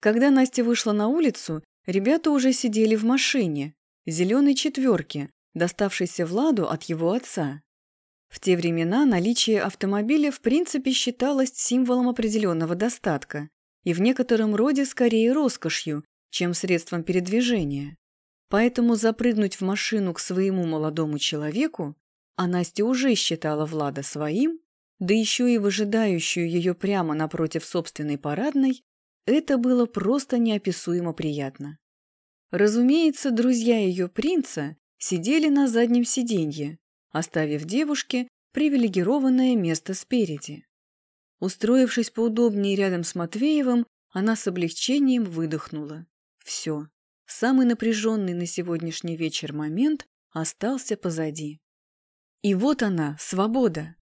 Когда Настя вышла на улицу, ребята уже сидели в машине, зеленой четверке, доставшейся Владу от его отца. В те времена наличие автомобиля в принципе считалось символом определенного достатка и в некотором роде скорее роскошью, чем средством передвижения. Поэтому запрыгнуть в машину к своему молодому человеку, а Настя уже считала Влада своим, да еще и выжидающую ее прямо напротив собственной парадной, это было просто неописуемо приятно. Разумеется, друзья ее принца сидели на заднем сиденье, оставив девушке привилегированное место спереди. Устроившись поудобнее рядом с Матвеевым, она с облегчением выдохнула. Все, самый напряженный на сегодняшний вечер момент остался позади. И вот она, свобода.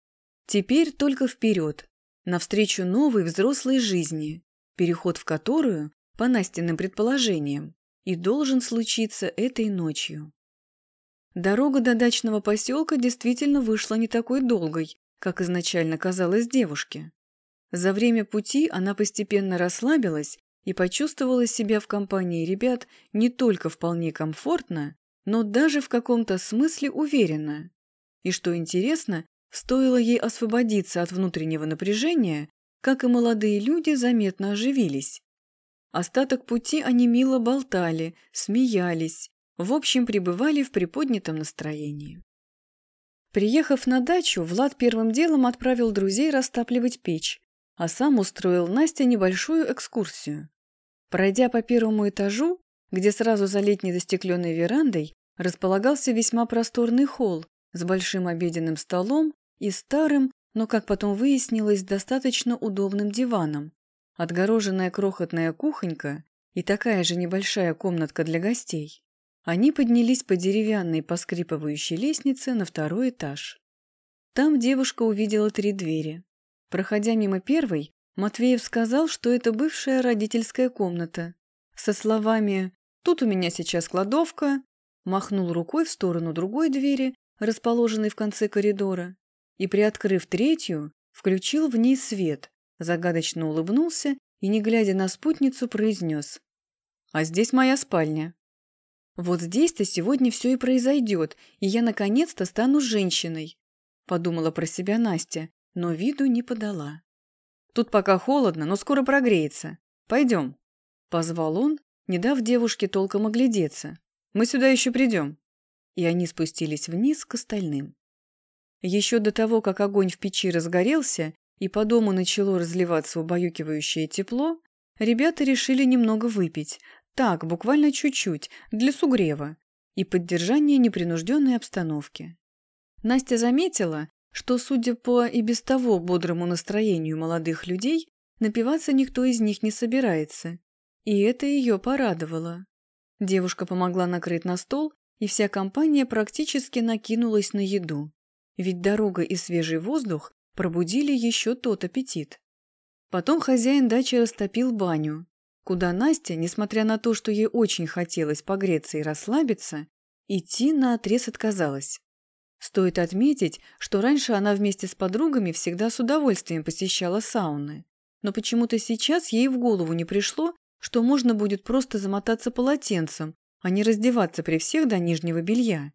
Теперь только вперед, навстречу новой взрослой жизни, переход в которую, по Настиным предположениям, и должен случиться этой ночью. Дорога до дачного поселка действительно вышла не такой долгой, как изначально казалось девушке. За время пути она постепенно расслабилась и почувствовала себя в компании ребят не только вполне комфортно, но даже в каком-то смысле уверенно. И что интересно, стоило ей освободиться от внутреннего напряжения, как и молодые люди заметно оживились. Остаток пути они мило болтали, смеялись, в общем, пребывали в приподнятом настроении. Приехав на дачу, Влад первым делом отправил друзей растапливать печь, а сам устроил Насте небольшую экскурсию. Пройдя по первому этажу, где сразу за летней застекленной верандой располагался весьма просторный холл с большим обеденным столом и старым, но, как потом выяснилось, достаточно удобным диваном, отгороженная крохотная кухонька и такая же небольшая комнатка для гостей. Они поднялись по деревянной поскрипывающей лестнице на второй этаж. Там девушка увидела три двери. Проходя мимо первой, Матвеев сказал, что это бывшая родительская комната. Со словами «Тут у меня сейчас кладовка», махнул рукой в сторону другой двери, расположенной в конце коридора, и, приоткрыв третью, включил в ней свет, загадочно улыбнулся и, не глядя на спутницу, произнес «А здесь моя спальня». «Вот здесь-то сегодня все и произойдет, и я наконец-то стану женщиной», – подумала про себя Настя, но виду не подала. «Тут пока холодно, но скоро прогреется. Пойдем», – позвал он, не дав девушке толком оглядеться. «Мы сюда еще придем». И они спустились вниз к остальным. Еще до того, как огонь в печи разгорелся и по дому начало разливаться убаюкивающее тепло, ребята решили немного выпить, так, буквально чуть-чуть, для сугрева и поддержания непринужденной обстановки. Настя заметила, что, судя по и без того бодрому настроению молодых людей, напиваться никто из них не собирается, и это ее порадовало. Девушка помогла накрыть на стол, и вся компания практически накинулась на еду, ведь дорога и свежий воздух пробудили еще тот аппетит. Потом хозяин дачи растопил баню, куда Настя, несмотря на то, что ей очень хотелось погреться и расслабиться, идти наотрез отказалась. Стоит отметить, что раньше она вместе с подругами всегда с удовольствием посещала сауны, но почему-то сейчас ей в голову не пришло, что можно будет просто замотаться полотенцем, а не раздеваться при всех до нижнего белья.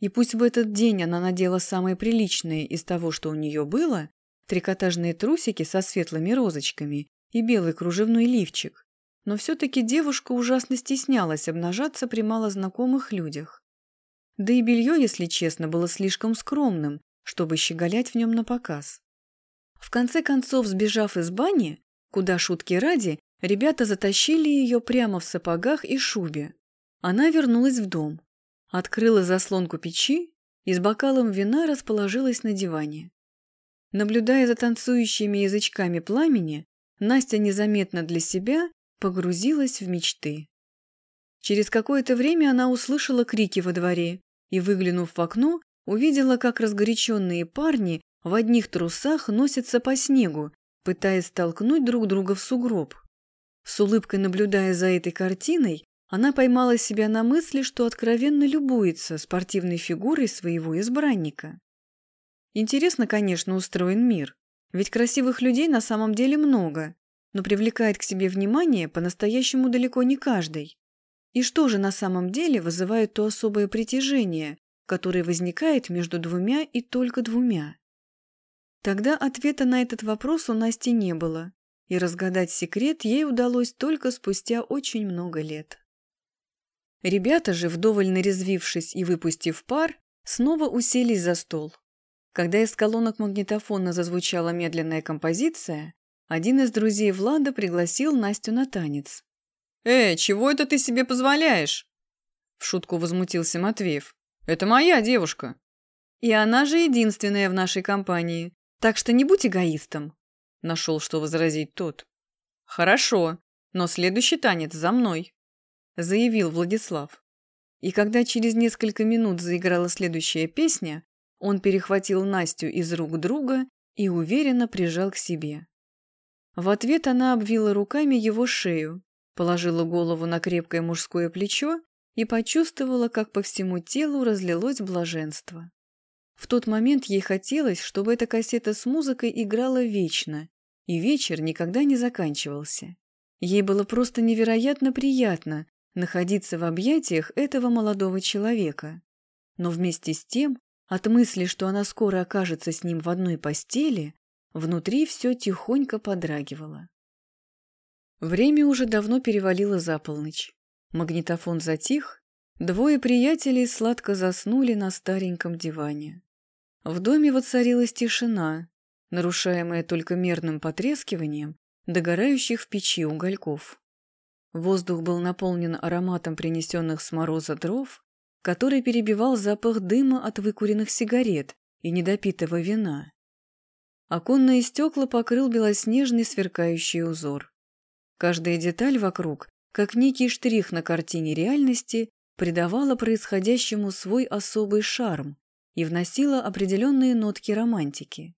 И пусть в этот день она надела самые приличные из того, что у нее было, трикотажные трусики со светлыми розочками и белый кружевной лифчик, но все-таки девушка ужасно стеснялась обнажаться при малознакомых людях. Да и белье, если честно, было слишком скромным, чтобы щеголять в нем на показ. В конце концов, сбежав из бани, куда шутки ради, ребята затащили ее прямо в сапогах и шубе. Она вернулась в дом, открыла заслонку печи и с бокалом вина расположилась на диване. Наблюдая за танцующими язычками пламени, Настя незаметно для себя погрузилась в мечты. Через какое-то время она услышала крики во дворе и, выглянув в окно, увидела, как разгоряченные парни в одних трусах носятся по снегу, пытаясь столкнуть друг друга в сугроб. С улыбкой наблюдая за этой картиной, она поймала себя на мысли, что откровенно любуется спортивной фигурой своего избранника. Интересно, конечно, устроен мир, ведь красивых людей на самом деле много, но привлекает к себе внимание по-настоящему далеко не каждый. И что же на самом деле вызывает то особое притяжение, которое возникает между двумя и только двумя? Тогда ответа на этот вопрос у Насти не было, и разгадать секрет ей удалось только спустя очень много лет. Ребята же, вдоволь нарезвившись и выпустив пар, снова уселись за стол. Когда из колонок магнитофона зазвучала медленная композиция, один из друзей Влада пригласил Настю на танец. «Э, чего это ты себе позволяешь?» В шутку возмутился Матвеев. «Это моя девушка». «И она же единственная в нашей компании, так что не будь эгоистом», нашел, что возразить тот. «Хорошо, но следующий танец за мной», заявил Владислав. И когда через несколько минут заиграла следующая песня, он перехватил Настю из рук друга и уверенно прижал к себе. В ответ она обвила руками его шею, положила голову на крепкое мужское плечо и почувствовала, как по всему телу разлилось блаженство. В тот момент ей хотелось, чтобы эта кассета с музыкой играла вечно, и вечер никогда не заканчивался. Ей было просто невероятно приятно находиться в объятиях этого молодого человека. Но вместе с тем, от мысли, что она скоро окажется с ним в одной постели, внутри все тихонько подрагивало. Время уже давно перевалило за полночь. Магнитофон затих, двое приятелей сладко заснули на стареньком диване. В доме воцарилась тишина, нарушаемая только мерным потрескиванием догорающих в печи угольков. Воздух был наполнен ароматом принесенных с мороза дров, который перебивал запах дыма от выкуренных сигарет и недопитого вина. Оконные стекла покрыл белоснежный сверкающий узор. Каждая деталь вокруг, как некий штрих на картине реальности, придавала происходящему свой особый шарм и вносила определенные нотки романтики.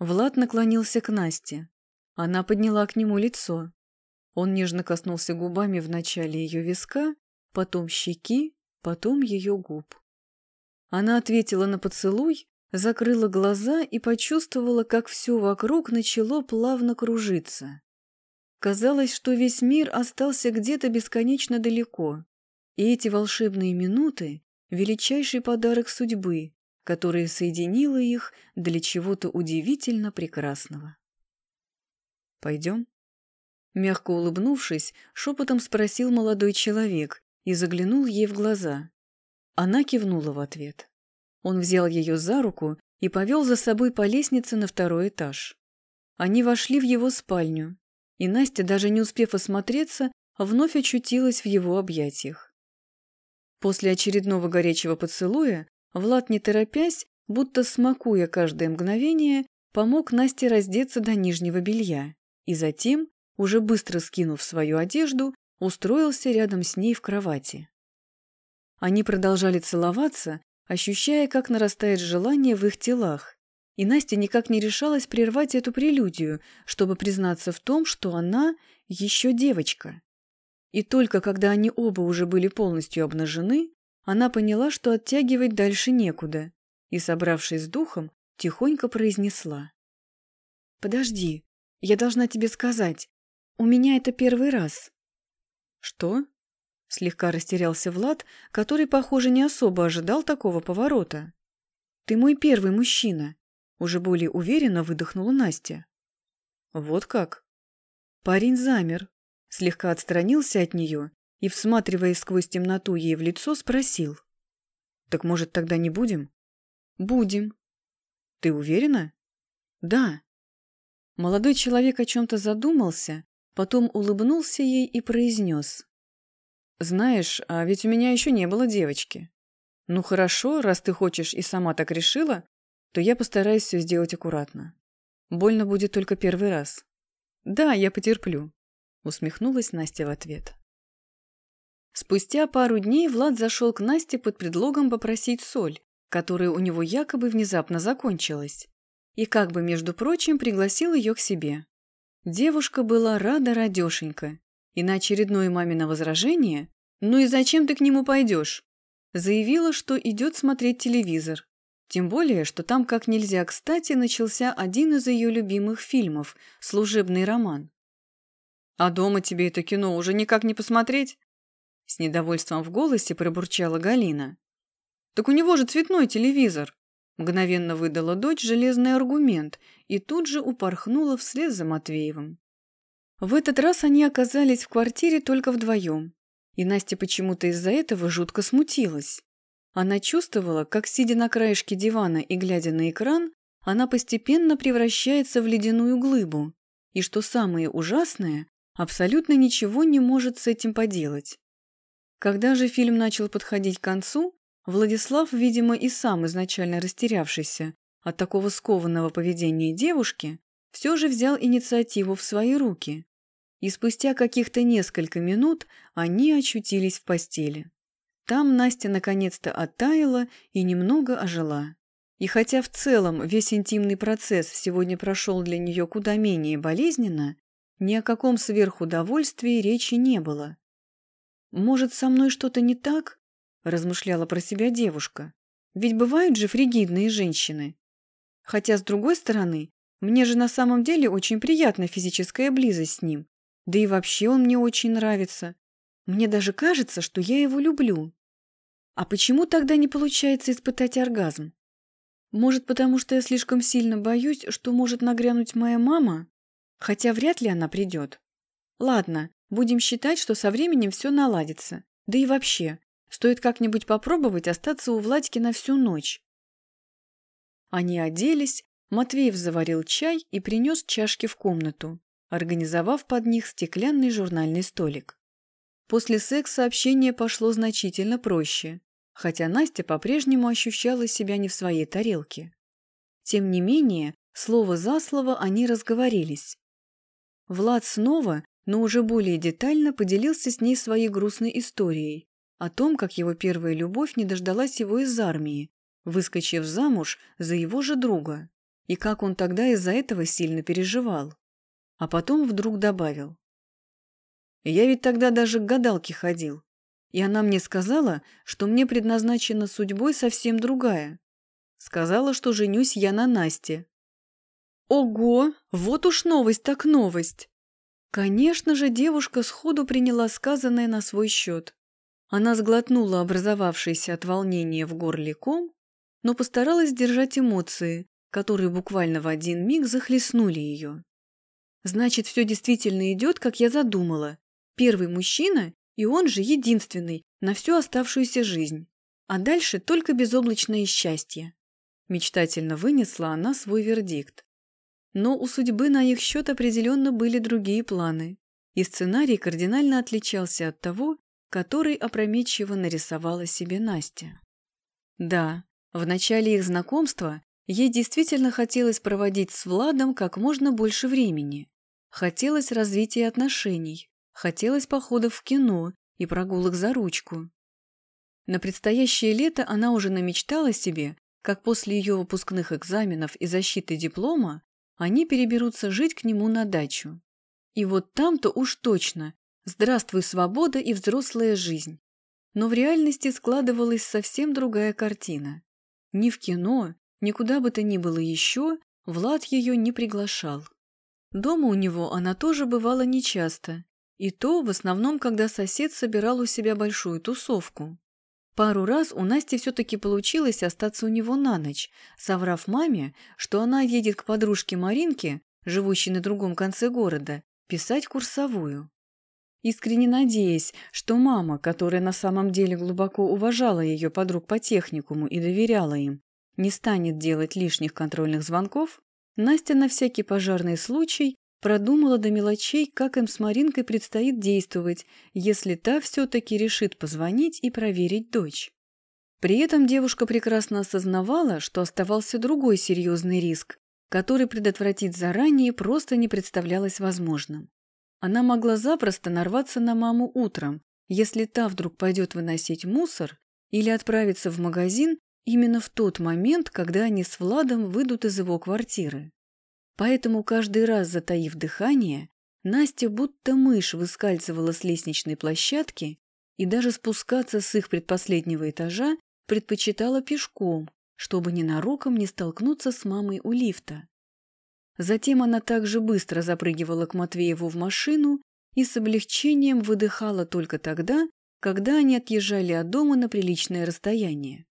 Влад наклонился к Насте. Она подняла к нему лицо. Он нежно коснулся губами вначале ее виска, потом щеки, потом ее губ. Она ответила на поцелуй, закрыла глаза и почувствовала, как все вокруг начало плавно кружиться. Казалось, что весь мир остался где-то бесконечно далеко, и эти волшебные минуты — величайший подарок судьбы, которая соединила их для чего-то удивительно прекрасного. «Пойдем?» Мягко улыбнувшись, шепотом спросил молодой человек и заглянул ей в глаза. Она кивнула в ответ. Он взял ее за руку и повел за собой по лестнице на второй этаж. Они вошли в его спальню, и Настя, даже не успев осмотреться, вновь очутилась в его объятиях. После очередного горячего поцелуя Влад, не торопясь, будто смакуя каждое мгновение, помог Насте раздеться до нижнего белья и затем, уже быстро скинув свою одежду, устроился рядом с ней в кровати. Они продолжали целоваться, ощущая, как нарастает желание в их телах, и Настя никак не решалась прервать эту прелюдию, чтобы признаться в том, что она еще девочка. И только когда они оба уже были полностью обнажены, она поняла, что оттягивать дальше некуда, и, собравшись с духом, тихонько произнесла. «Подожди, я должна тебе сказать. У меня это первый раз». «Что?» — слегка растерялся Влад, который, похоже, не особо ожидал такого поворота. «Ты мой первый мужчина. Уже более уверенно выдохнула Настя. Вот как? Парень замер, слегка отстранился от нее и, всматриваясь сквозь темноту ей в лицо, спросил. «Так, может, тогда не будем?» «Будем». «Ты уверена?» «Да». Молодой человек о чем-то задумался, потом улыбнулся ей и произнес. «Знаешь, а ведь у меня еще не было девочки. Ну хорошо, раз ты хочешь и сама так решила, то я постараюсь все сделать аккуратно. Больно будет только первый раз. Да, я потерплю, усмехнулась Настя в ответ. Спустя пару дней Влад зашел к Насте под предлогом попросить соль, которая у него якобы внезапно закончилась, и как бы, между прочим, пригласил ее к себе. Девушка была рада радешенька, и на очередное мамино возражение «Ну и зачем ты к нему пойдешь?» заявила, что идет смотреть телевизор, тем более, что там как нельзя кстати начался один из ее любимых фильмов «Служебный роман». А дома тебе это кино уже никак не посмотреть?» С недовольством в голосе пробурчала Галина. «Так у него же цветной телевизор!» Мгновенно выдала дочь железный аргумент и тут же упорхнула вслед за Матвеевым. В этот раз они оказались в квартире только вдвоем, и Настя почему-то из-за этого жутко смутилась. Она чувствовала, как, сидя на краешке дивана и глядя на экран, она постепенно превращается в ледяную глыбу, и, что самое ужасное, абсолютно ничего не может с этим поделать. Когда же фильм начал подходить к концу, Владислав, видимо, и сам изначально растерявшийся от такого скованного поведения девушки, все же взял инициативу в свои руки. И спустя каких-то несколько минут они очутились в постели. Там Настя наконец-то оттаяла и немного ожила. И хотя в целом весь интимный процесс сегодня прошел для нее куда менее болезненно, ни о каком сверхудовольствии речи не было. «Может, со мной что-то не так?» – размышляла про себя девушка. «Ведь бывают же фригидные женщины. Хотя, с другой стороны, мне же на самом деле очень приятна физическая близость с ним. Да и вообще он мне очень нравится. Мне даже кажется, что я его люблю. А почему тогда не получается испытать оргазм? Может, потому что я слишком сильно боюсь, что может нагрянуть моя мама? Хотя вряд ли она придет. Ладно, Будем считать, что со временем все наладится. Да и вообще, стоит как-нибудь попробовать остаться у Владьки на всю ночь. Они оделись, Матвеев заварил чай и принес чашки в комнату, организовав под них стеклянный журнальный столик. После секса общение пошло значительно проще, хотя Настя по-прежнему ощущала себя не в своей тарелке. Тем не менее, слово за слово они разговорились. Влад снова но уже более детально поделился с ней своей грустной историей о том, как его первая любовь не дождалась его из армии, выскочив замуж за его же друга, и как он тогда из-за этого сильно переживал. А потом вдруг добавил. «Я ведь тогда даже к гадалке ходил, и она мне сказала, что мне предназначена судьбой совсем другая. Сказала, что женюсь я на Насте». «Ого! Вот уж новость так новость!» Конечно же, девушка сходу приняла сказанное на свой счет. Она сглотнула образовавшийся от волнения в горле ком, но постаралась держать эмоции, которые буквально в один миг захлестнули ее. Значит, все действительно идет, как я задумала. Первый мужчина, и он же единственный на всю оставшуюся жизнь. А дальше только безоблачное счастье. Мечтательно вынесла она свой вердикт. Но у судьбы на их счет определенно были другие планы, и сценарий кардинально отличался от того, который опрометчиво нарисовала себе Настя. Да, в начале их знакомства ей действительно хотелось проводить с Владом как можно больше времени. Хотелось развития отношений, хотелось походов в кино и прогулок за ручку. На предстоящее лето она уже намечтала себе, как после ее выпускных экзаменов и защиты диплома они переберутся жить к нему на дачу. И вот там-то уж точно здравствуй свобода и взрослая жизнь. Но в реальности складывалась совсем другая картина. Ни в кино, никуда бы то ни было еще, Влад ее не приглашал. Дома у него она тоже бывала нечасто, и то в основном, когда сосед собирал у себя большую тусовку. Пару раз у Насти все-таки получилось остаться у него на ночь, соврав маме, что она едет к подружке Маринке, живущей на другом конце города, писать курсовую. Искренне надеясь, что мама, которая на самом деле глубоко уважала ее подруг по техникуму и доверяла им, не станет делать лишних контрольных звонков, Настя на всякий пожарный случай продумала до мелочей, как им с Маринкой предстоит действовать, если та все-таки решит позвонить и проверить дочь. При этом девушка прекрасно осознавала, что оставался другой серьезный риск, который предотвратить заранее просто не представлялось возможным. Она могла запросто нарваться на маму утром, если та вдруг пойдет выносить мусор или отправиться в магазин именно в тот момент, когда они с Владом выйдут из его квартиры. Поэтому каждый раз, затаив дыхание, Настя будто мышь выскальзывала с лестничной площадки и даже спускаться с их предпоследнего этажа предпочитала пешком, чтобы ненароком не столкнуться с мамой у лифта. Затем она также быстро запрыгивала к Матвееву в машину и с облегчением выдыхала только тогда, когда они отъезжали от дома на приличное расстояние.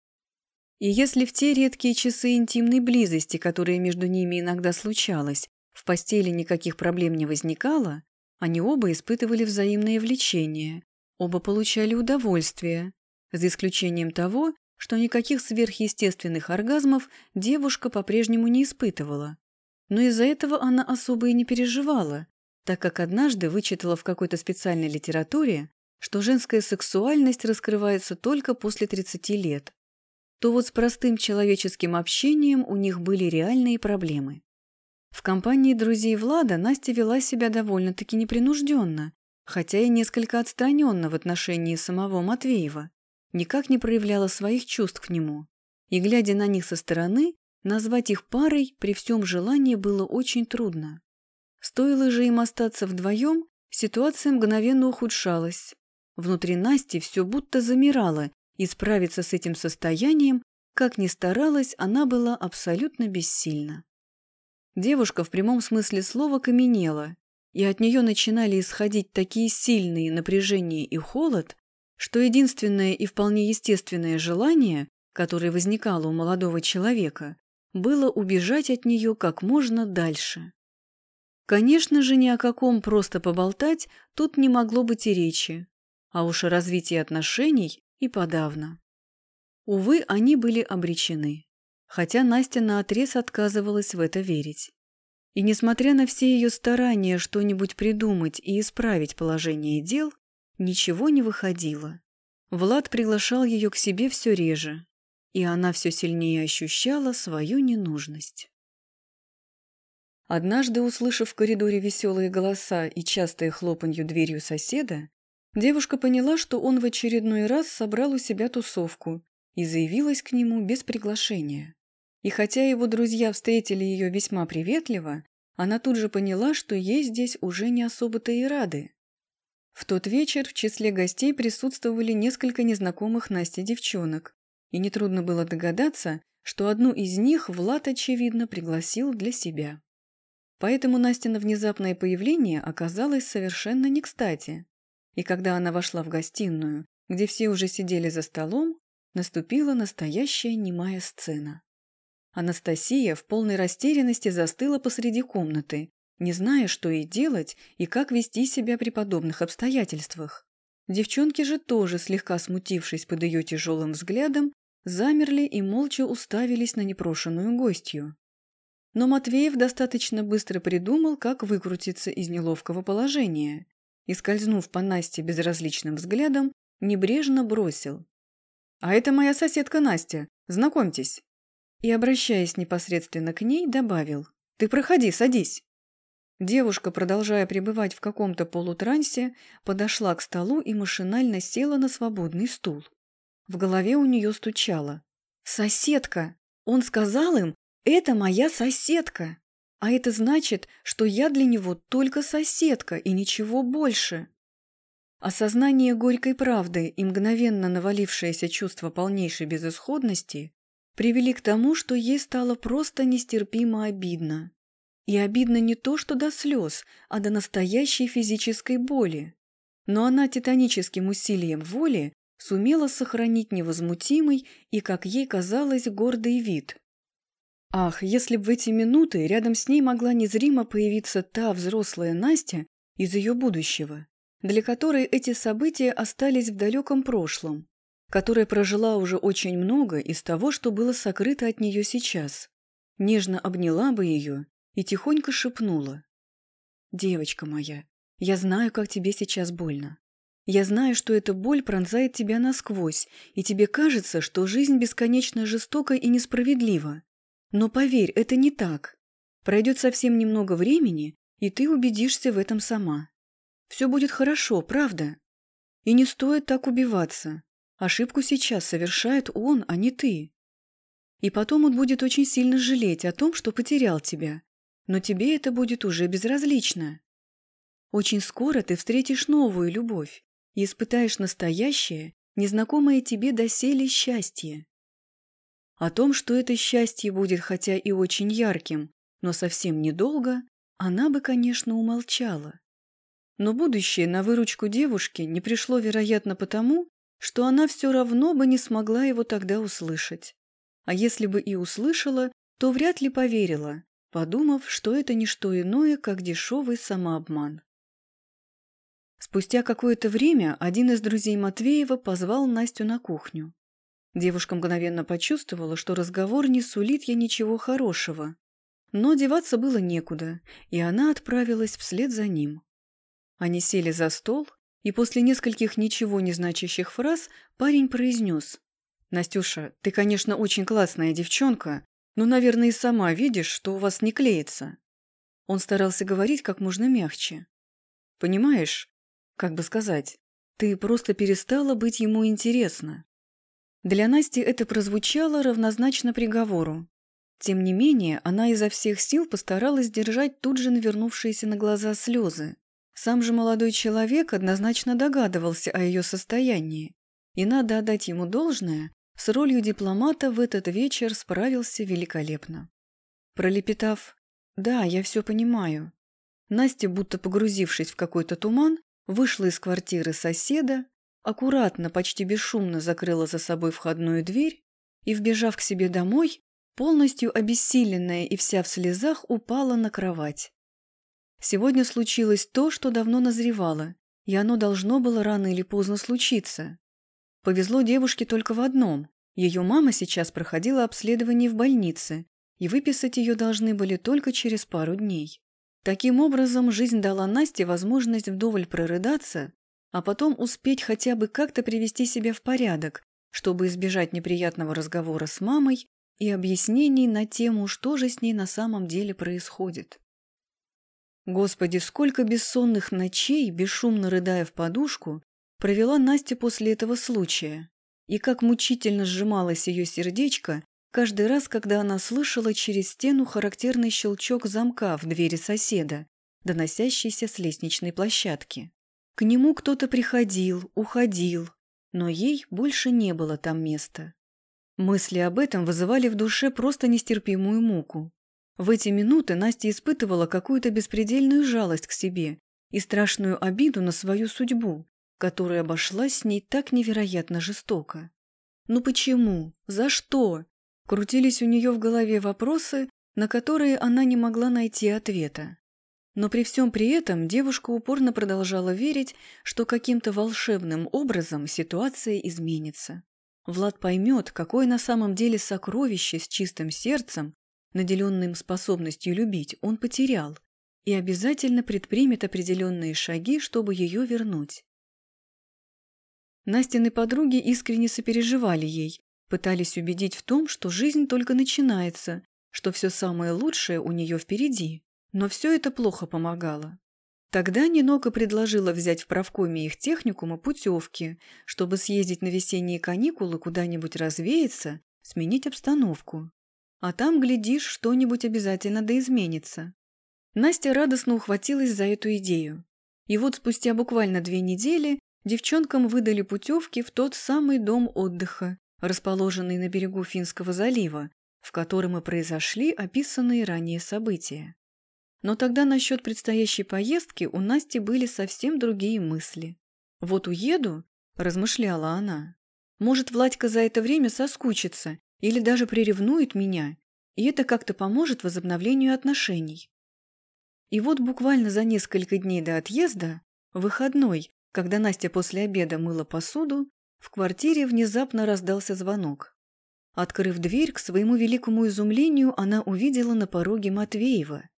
И если в те редкие часы интимной близости, которые между ними иногда случалось, в постели никаких проблем не возникало, они оба испытывали взаимное влечение, оба получали удовольствие, за исключением того, что никаких сверхъестественных оргазмов девушка по-прежнему не испытывала. Но из-за этого она особо и не переживала, так как однажды вычитала в какой-то специальной литературе, что женская сексуальность раскрывается только после 30 лет. То вот с простым человеческим общением у них были реальные проблемы. В компании друзей Влада Настя вела себя довольно-таки непринужденно, хотя и несколько отстраненно в отношении самого Матвеева, никак не проявляла своих чувств к нему. И, глядя на них со стороны, назвать их парой при всем желании было очень трудно. Стоило же им остаться вдвоем, ситуация мгновенно ухудшалась. Внутри Насти все будто замирало, и справиться с этим состоянием, как ни старалась, она была абсолютно бессильна. Девушка в прямом смысле слова каменела, и от нее начинали исходить такие сильные напряжения и холод, что единственное и вполне естественное желание, которое возникало у молодого человека, было убежать от нее как можно дальше. Конечно же, ни о каком просто поболтать тут не могло быть и речи, а уж о развитии отношений и подавно. Увы, они были обречены, хотя Настя наотрез отказывалась в это верить. И несмотря на все ее старания что-нибудь придумать и исправить положение дел, ничего не выходило. Влад приглашал ее к себе все реже, и она все сильнее ощущала свою ненужность. Однажды, услышав в коридоре веселые голоса и частое хлопанье дверью соседа, девушка поняла, что он в очередной раз собрал у себя тусовку и заявилась к нему без приглашения. И хотя его друзья встретили ее весьма приветливо, она тут же поняла, что ей здесь уже не особо-то и рады. В тот вечер в числе гостей присутствовали несколько незнакомых Насте девчонок, и нетрудно было догадаться, что одну из них Влад, очевидно, пригласил для себя. Поэтому Настина внезапное появление оказалось совершенно не кстати. И когда она вошла в гостиную, где все уже сидели за столом, наступила настоящая немая сцена. Анастасия в полной растерянности застыла посреди комнаты, не зная, что ей делать и как вести себя при подобных обстоятельствах. Девчонки же тоже, слегка смутившись под ее тяжелым взглядом, замерли и молча уставились на непрошенную гостью. Но Матвеев достаточно быстро придумал, как выкрутиться из неловкого положения, и, скользнув по Насте безразличным взглядом, небрежно бросил. «А это моя соседка Настя, знакомьтесь». И, обращаясь непосредственно к ней, добавил. «Ты проходи, садись». Девушка, продолжая пребывать в каком-то полутрансе, подошла к столу и машинально села на свободный стул. В голове у нее стучало. «Соседка! Он сказал им, это моя соседка. А это значит, что я для него только соседка и ничего больше. Осознание горькой правды и мгновенно навалившееся чувство полнейшей безысходности привели к тому, что ей стало просто нестерпимо обидно. И обидно не то, что до слез, а до настоящей физической боли. Но она титаническим усилием воли сумела сохранить невозмутимый и, как ей казалось, гордый вид. Ах, если бы в эти минуты рядом с ней могла незримо появиться та взрослая Настя из ее будущего, для которой эти события остались в далеком прошлом, которая прожила уже очень много из того, что было сокрыто от нее сейчас, нежно обняла бы ее и тихонько шепнула. «Девочка моя, я знаю, как тебе сейчас больно. Я знаю, что эта боль пронзает тебя насквозь, и тебе кажется, что жизнь бесконечно жестока и несправедлива. Но поверь, это не так. Пройдет совсем немного времени, и ты убедишься в этом сама. Все будет хорошо, правда? И не стоит так убиваться. Ошибку сейчас совершает он, а не ты. И потом он будет очень сильно жалеть о том, что потерял тебя. Но тебе это будет уже безразлично. Очень скоро ты встретишь новую любовь и испытаешь настоящее, незнакомое тебе доселе счастье. О том, что это счастье будет хотя и очень ярким, но совсем недолго, она бы, конечно, умолчала. Но будущее на выручку девушки не пришло, вероятно, потому, что она все равно бы не смогла его тогда услышать. А если бы и услышала, то вряд ли поверила, подумав, что это не что иное, как дешевый самообман. Спустя какое-то время один из друзей Матвеева позвал Настю на кухню. Девушка мгновенно почувствовала, что разговор не сулит ей ничего хорошего. Но деваться было некуда, и она отправилась вслед за ним. Они сели за стол, и после нескольких ничего не значащих фраз парень произнес. «Настюша, ты, конечно, очень классная девчонка, но, наверное, и сама видишь, что у вас не клеится». Он старался говорить как можно мягче. «Понимаешь, как бы сказать, ты просто перестала быть ему интересна». Для Насти это прозвучало равнозначно приговору. Тем не менее, она изо всех сил постаралась держать тут же навернувшиеся на глаза слезы. Сам же молодой человек однозначно догадывался о ее состоянии, и надо отдать ему должное, с ролью дипломата в этот вечер справился великолепно. Пролепетав «Да, я все понимаю», Настя, будто погрузившись в какой-то туман, вышла из квартиры соседа, аккуратно, почти бесшумно закрыла за собой входную дверь и, вбежав к себе домой, полностью обессиленная и вся в слезах, упала на кровать. Сегодня случилось то, что давно назревало, и оно должно было рано или поздно случиться. Повезло девушке только в одном. Ее мама сейчас проходила обследование в больнице, и выписать ее должны были только через пару дней. Таким образом, жизнь дала Насте возможность вдоволь прорыдаться а потом успеть хотя бы как-то привести себя в порядок, чтобы избежать неприятного разговора с мамой и объяснений на тему, что же с ней на самом деле происходит. Господи, сколько бессонных ночей, бесшумно рыдая в подушку, провела Настя после этого случая. И как мучительно сжималось ее сердечко каждый раз, когда она слышала через стену характерный щелчок замка в двери соседа, доносящийся с лестничной площадки. К нему кто-то приходил, уходил, но ей больше не было там места. Мысли об этом вызывали в душе просто нестерпимую муку. В эти минуты Настя испытывала какую-то беспредельную жалость к себе и страшную обиду на свою судьбу, которая обошлась с ней так невероятно жестоко. Ну почему? За что? Крутились у нее в голове вопросы, на которые она не могла найти ответа. Но при всем при этом девушка упорно продолжала верить, что каким-то волшебным образом ситуация изменится. Влад поймет, какое на самом деле сокровище с чистым сердцем, наделенным способностью любить, он потерял, и обязательно предпримет определенные шаги, чтобы ее вернуть. Настины подруги искренне сопереживали ей, пытались убедить в том, что жизнь только начинается, что все самое лучшее у нее впереди. Но все это плохо помогало. Тогда Нинока предложила взять в правкоме их техникума путевки, чтобы съездить на весенние каникулы куда-нибудь развеяться, сменить обстановку. А там, глядишь, что-нибудь обязательно да изменится. Настя радостно ухватилась за эту идею. И вот спустя буквально две недели девчонкам выдали путевки в тот самый дом отдыха, расположенный на берегу Финского залива, в котором и произошли описанные ранее события. Но тогда насчет предстоящей поездки у Насти были совсем другие мысли. «Вот уеду», – размышляла она, – «может, Владька за это время соскучится или даже приревнует меня, и это как-то поможет возобновлению отношений». И вот буквально за несколько дней до отъезда, выходной, когда Настя после обеда мыла посуду, в квартире внезапно раздался звонок. Открыв дверь, к своему великому изумлению, она увидела на пороге Матвеева.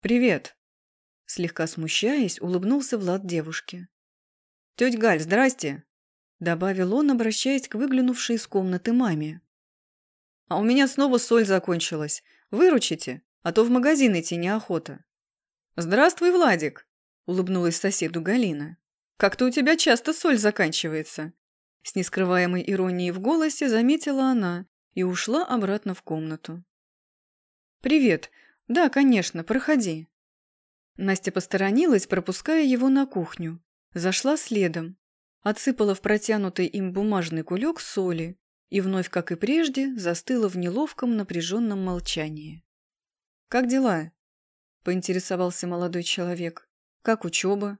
«Привет!» Слегка смущаясь, улыбнулся Влад девушке. «Тетя Галь, здрасте!» Добавил он, обращаясь к выглянувшей из комнаты маме. «А у меня снова соль закончилась. Выручите, а то в магазин идти неохота». «Здравствуй, Владик!» Улыбнулась соседу Галина. «Как-то у тебя часто соль заканчивается». С нескрываемой иронией в голосе заметила она и ушла обратно в комнату. «Привет!» «Да, конечно, проходи». Настя посторонилась, пропуская его на кухню. Зашла следом. Отсыпала в протянутый им бумажный кулек соли и вновь, как и прежде, застыла в неловком напряженном молчании. «Как дела?» – поинтересовался молодой человек. «Как учеба?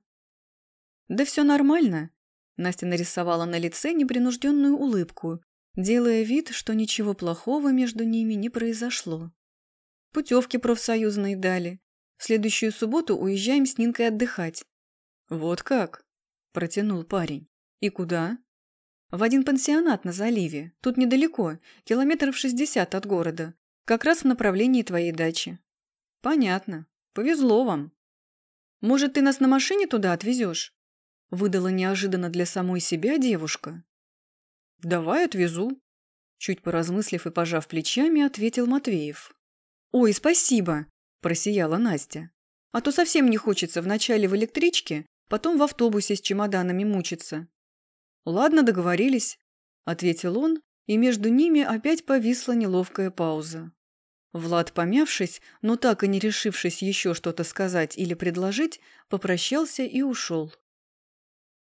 Да все нормально. Настя нарисовала на лице непринужденную улыбку, делая вид, что ничего плохого между ними не произошло. Путевки профсоюзные дали. В следующую субботу уезжаем с Нинкой отдыхать. Вот как? Протянул парень. И куда? В один пансионат на заливе. Тут недалеко, километров шестьдесят от города. Как раз в направлении твоей дачи. Понятно. Повезло вам. Может, ты нас на машине туда отвезешь? Выдала неожиданно для самой себя девушка. Давай отвезу. Чуть поразмыслив и пожав плечами, ответил Матвеев. «Ой, спасибо!» – просияла Настя. «А то совсем не хочется вначале в электричке, потом в автобусе с чемоданами мучиться». «Ладно, договорились», – ответил он, и между ними опять повисла неловкая пауза. Влад, помявшись, но так и не решившись еще что-то сказать или предложить, попрощался и ушел.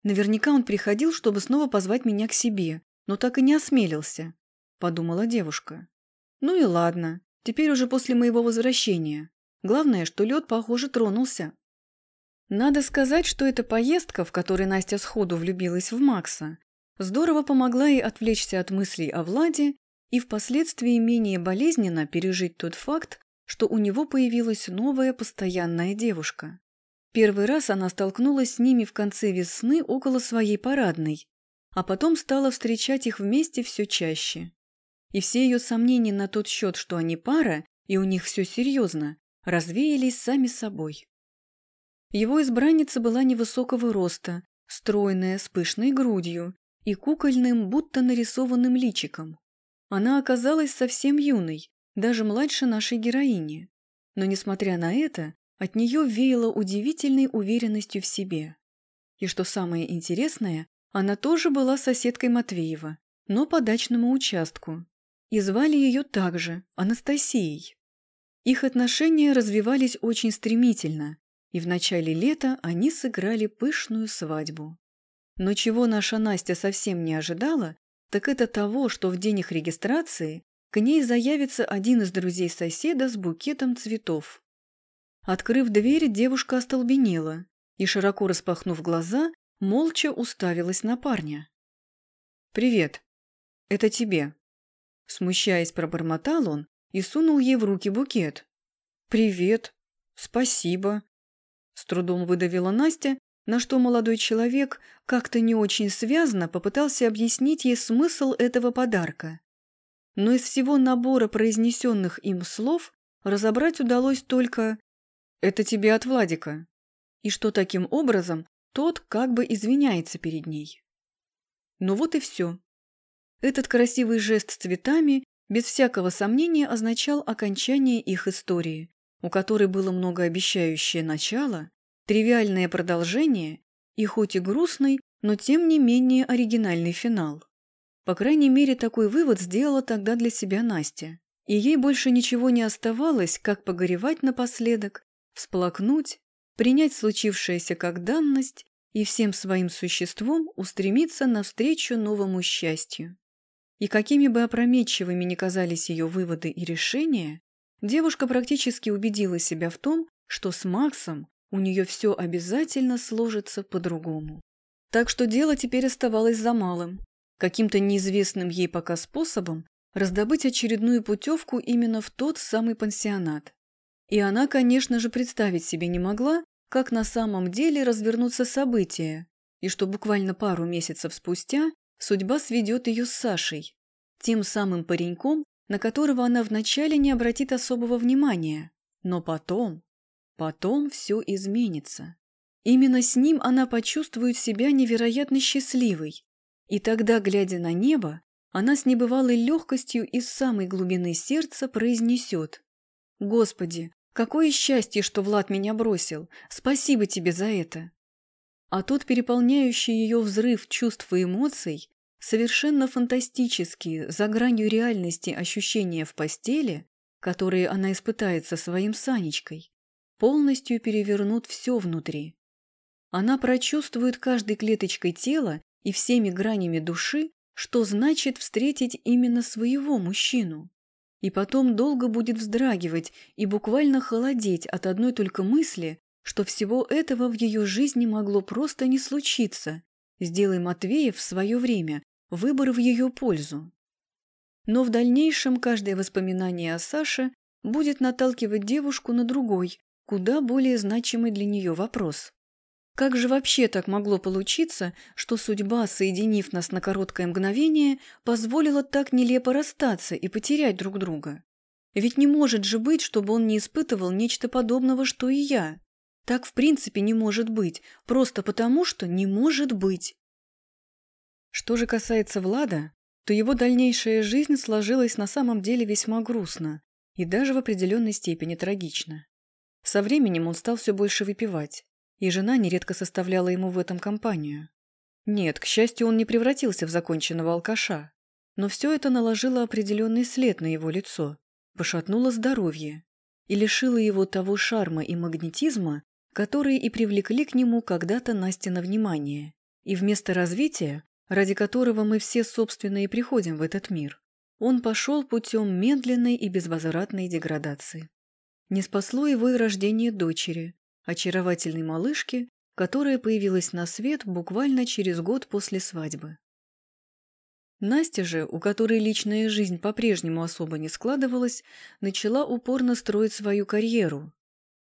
Наверняка он приходил, чтобы снова позвать меня к себе, но так и не осмелился, подумала девушка. Ну и ладно, теперь уже после моего возвращения. Главное, что лед, похоже, тронулся. Надо сказать, что эта поездка, в которой Настя сходу влюбилась в Макса, здорово помогла ей отвлечься от мыслей о Владе и впоследствии менее болезненно пережить тот факт, что у него появилась новая постоянная девушка. Первый раз она столкнулась с ними в конце весны около своей парадной, а потом стала встречать их вместе все чаще. И все ее сомнения на тот счет, что они пара, и у них все серьезно, развеялись сами собой. Его избранница была невысокого роста, стройная, с пышной грудью и кукольным, будто нарисованным личиком. Она оказалась совсем юной, даже младше нашей героини. Но, несмотря на это, от нее веяло удивительной уверенностью в себе. И что самое интересное, она тоже была соседкой Матвеева, но по дачному участку. И звали ее также Анастасией. Их отношения развивались очень стремительно, и в начале лета они сыграли пышную свадьбу. Но чего наша Настя совсем не ожидала, так это того, что в день их регистрации к ней заявится один из друзей соседа с букетом цветов. Открыв дверь, девушка остолбенела и, широко распахнув глаза, молча уставилась на парня. «Привет. Это тебе». Смущаясь, пробормотал он и сунул ей в руки букет. «Привет. Спасибо». С трудом выдавила Настя на что молодой человек как-то не очень связно попытался объяснить ей смысл этого подарка. Но из всего набора произнесенных им слов разобрать удалось только «это тебе от Владика», и что таким образом тот как бы извиняется перед ней. Ну вот и все. Этот красивый жест с цветами без всякого сомнения означал окончание их истории, у которой было многообещающее начало Тривиальное продолжение и хоть и грустный, но тем не менее оригинальный финал. По крайней мере, такой вывод сделала тогда для себя Настя. И ей больше ничего не оставалось, как погоревать напоследок, всплакнуть, принять случившееся как данность и всем своим существом устремиться навстречу новому счастью. И какими бы опрометчивыми ни казались ее выводы и решения, девушка практически убедила себя в том, что с Максом у нее все обязательно сложится по-другому. Так что дело теперь оставалось за малым. Каким-то неизвестным ей пока способом раздобыть очередную путевку именно в тот самый пансионат. И она, конечно же, представить себе не могла, как на самом деле развернутся события, и что буквально пару месяцев спустя судьба сведет ее с Сашей, тем самым пареньком, на которого она вначале не обратит особого внимания, но потом, Потом все изменится. Именно с ним она почувствует себя невероятно счастливой. И тогда, глядя на небо, она с небывалой легкостью из самой глубины сердца произнесет «Господи, какое счастье, что Влад меня бросил! Спасибо тебе за это!» А тот переполняющий ее взрыв чувств и эмоций, совершенно фантастические, за гранью реальности ощущения в постели, которые она испытает со своим Санечкой, полностью перевернут все внутри. Она прочувствует каждой клеточкой тела и всеми гранями души, что значит встретить именно своего мужчину. И потом долго будет вздрагивать и буквально холодеть от одной только мысли, что всего этого в ее жизни могло просто не случиться, сделай Матвеев в свое время выбор в ее пользу. Но в дальнейшем каждое воспоминание о Саше будет наталкивать девушку на другой, куда более значимый для нее вопрос. Как же вообще так могло получиться, что судьба, соединив нас на короткое мгновение, позволила так нелепо расстаться и потерять друг друга? Ведь не может же быть, чтобы он не испытывал нечто подобного, что и я. Так в принципе не может быть, просто потому что не может быть. Что же касается Влада, то его дальнейшая жизнь сложилась на самом деле весьма грустно и даже в определенной степени трагично. Со временем он стал все больше выпивать, и жена нередко составляла ему в этом компанию. Нет, к счастью, он не превратился в законченного алкаша, но все это наложило определенный след на его лицо, пошатнуло здоровье и лишило его того шарма и магнетизма, которые и привлекли к нему когда-то Настина внимание, и вместо развития, ради которого мы все, собственно, и приходим в этот мир, он пошел путем медленной и безвозвратной деградации. Не спасло его и рождение дочери, очаровательной малышки, которая появилась на свет буквально через год после свадьбы. Настя же, у которой личная жизнь по-прежнему особо не складывалась, начала упорно строить свою карьеру.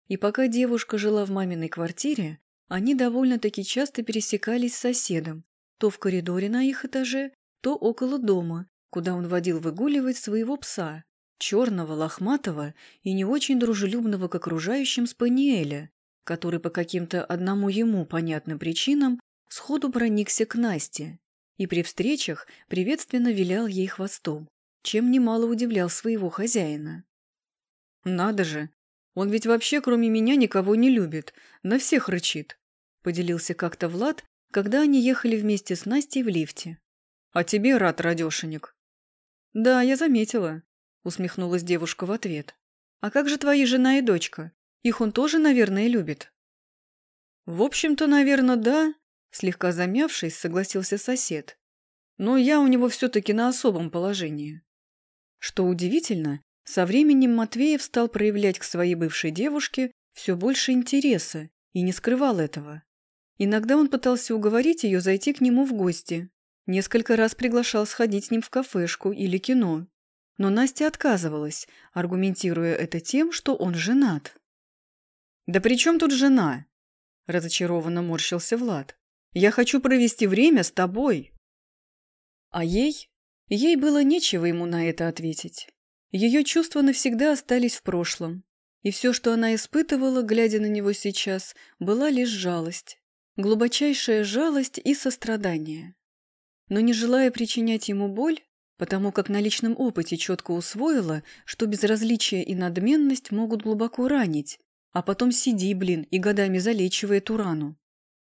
И пока девушка жила в маминой квартире, они довольно-таки часто пересекались с соседом, то в коридоре на их этаже, то около дома, куда он водил выгуливать своего пса, черного, лохматого и не очень дружелюбного к окружающим спаниеля, который по каким-то одному ему понятным причинам сходу проникся к Насте и при встречах приветственно вилял ей хвостом, чем немало удивлял своего хозяина. «Надо же! Он ведь вообще кроме меня никого не любит, на всех рычит», — поделился как-то Влад, когда они ехали вместе с Настей в лифте. «А тебе рад, радешенек». «Да, я заметила», — усмехнулась девушка в ответ. «А как же твои жена и дочка? Их он тоже, наверное, любит. В общем-то, наверное, да, слегка замявшись, согласился сосед. Но я у него все-таки на особом положении. Что удивительно, со временем Матвеев стал проявлять к своей бывшей девушке все больше интереса и не скрывал этого. Иногда он пытался уговорить ее зайти к нему в гости. Несколько раз приглашал сходить с ним в кафешку или кино. Но Настя отказывалась, аргументируя это тем, что он женат. «Да при чем тут жена?» – разочарованно морщился Влад. «Я хочу провести время с тобой». А ей? Ей было нечего ему на это ответить. Ее чувства навсегда остались в прошлом. И все, что она испытывала, глядя на него сейчас, была лишь жалость. Глубочайшая жалость и сострадание. Но не желая причинять ему боль, потому как на личном опыте четко усвоила, что безразличие и надменность могут глубоко ранить, а потом сиди, блин, и годами залечивая эту рану.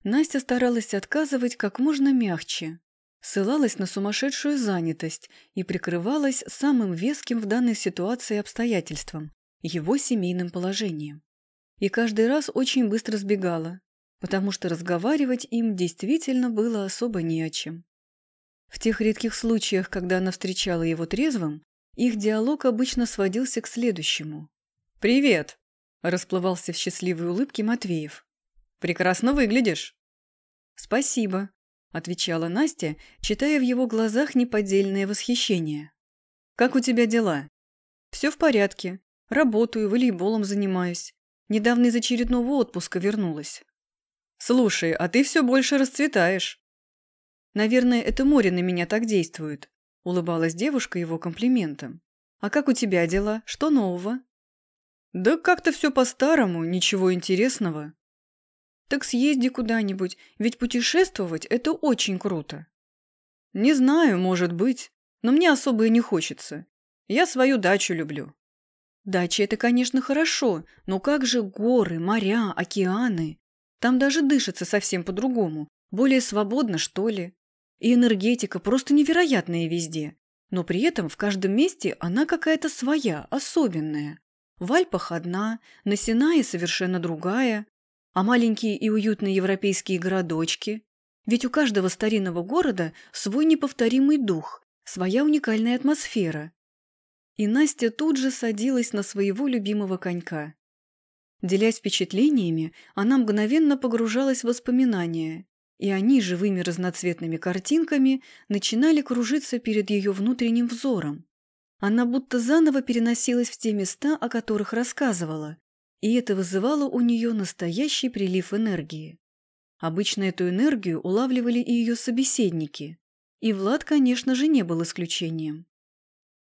Настя старалась отказывать как можно мягче, ссылалась на сумасшедшую занятость и прикрывалась самым веским в данной ситуации обстоятельством – его семейным положением. И каждый раз очень быстро сбегала, потому что разговаривать им действительно было особо не о чем. В тех редких случаях, когда она встречала его трезвым, их диалог обычно сводился к следующему. «Привет!» Расплывался в счастливой улыбке Матвеев. «Прекрасно выглядишь». «Спасибо», — отвечала Настя, читая в его глазах неподдельное восхищение. «Как у тебя дела?» «Все в порядке. Работаю, волейболом занимаюсь. Недавно из очередного отпуска вернулась». «Слушай, а ты все больше расцветаешь». «Наверное, это море на меня так действует», — улыбалась девушка его комплиментом. «А как у тебя дела? Что нового?» Да как-то все по-старому, ничего интересного. Так съезди куда-нибудь, ведь путешествовать – это очень круто. Не знаю, может быть, но мне особо и не хочется. Я свою дачу люблю. Дача – это, конечно, хорошо, но как же горы, моря, океаны? Там даже дышится совсем по-другому, более свободно, что ли. И энергетика просто невероятная везде. Но при этом в каждом месте она какая-то своя, особенная. В Альпах одна, на Синае совершенно другая, а маленькие и уютные европейские городочки. Ведь у каждого старинного города свой неповторимый дух, своя уникальная атмосфера. И Настя тут же садилась на своего любимого конька. Делясь впечатлениями, она мгновенно погружалась в воспоминания, и они живыми разноцветными картинками начинали кружиться перед ее внутренним взором. Она будто заново переносилась в те места, о которых рассказывала, и это вызывало у нее настоящий прилив энергии. Обычно эту энергию улавливали и ее собеседники, и Влад, конечно же, не был исключением.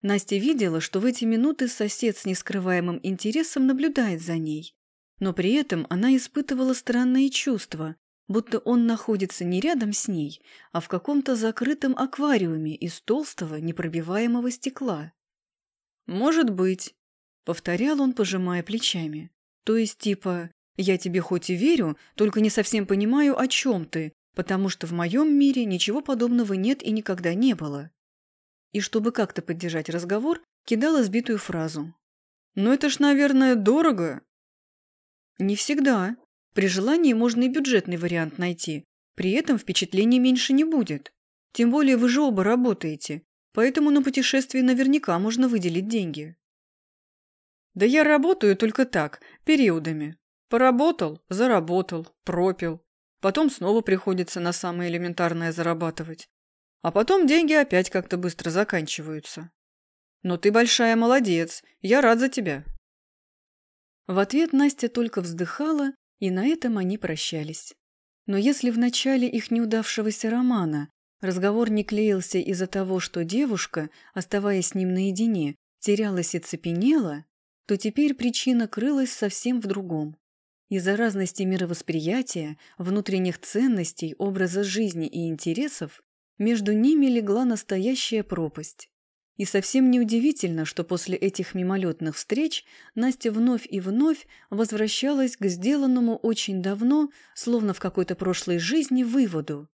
Настя видела, что в эти минуты сосед с нескрываемым интересом наблюдает за ней, но при этом она испытывала странные чувства, будто он находится не рядом с ней, а в каком-то закрытом аквариуме из толстого непробиваемого стекла. «Может быть», — повторял он, пожимая плечами. «То есть типа, я тебе хоть и верю, только не совсем понимаю, о чем ты, потому что в моем мире ничего подобного нет и никогда не было». И чтобы как-то поддержать разговор, кидала сбитую фразу. «Ну это ж, наверное, дорого». «Не всегда», при желании можно и бюджетный вариант найти. При этом впечатлений меньше не будет. Тем более вы же оба работаете, поэтому на путешествие наверняка можно выделить деньги. Да я работаю только так, периодами. Поработал, заработал, пропил. Потом снова приходится на самое элементарное зарабатывать. А потом деньги опять как-то быстро заканчиваются. Но ты большая молодец, я рад за тебя. В ответ Настя только вздыхала и на этом они прощались. Но если в начале их неудавшегося романа разговор не клеился из-за того, что девушка, оставаясь с ним наедине, терялась и цепенела, то теперь причина крылась совсем в другом. Из-за разности мировосприятия, внутренних ценностей, образа жизни и интересов между ними легла настоящая пропасть. И совсем неудивительно, что после этих мимолетных встреч Настя вновь и вновь возвращалась к сделанному очень давно, словно в какой-то прошлой жизни, выводу.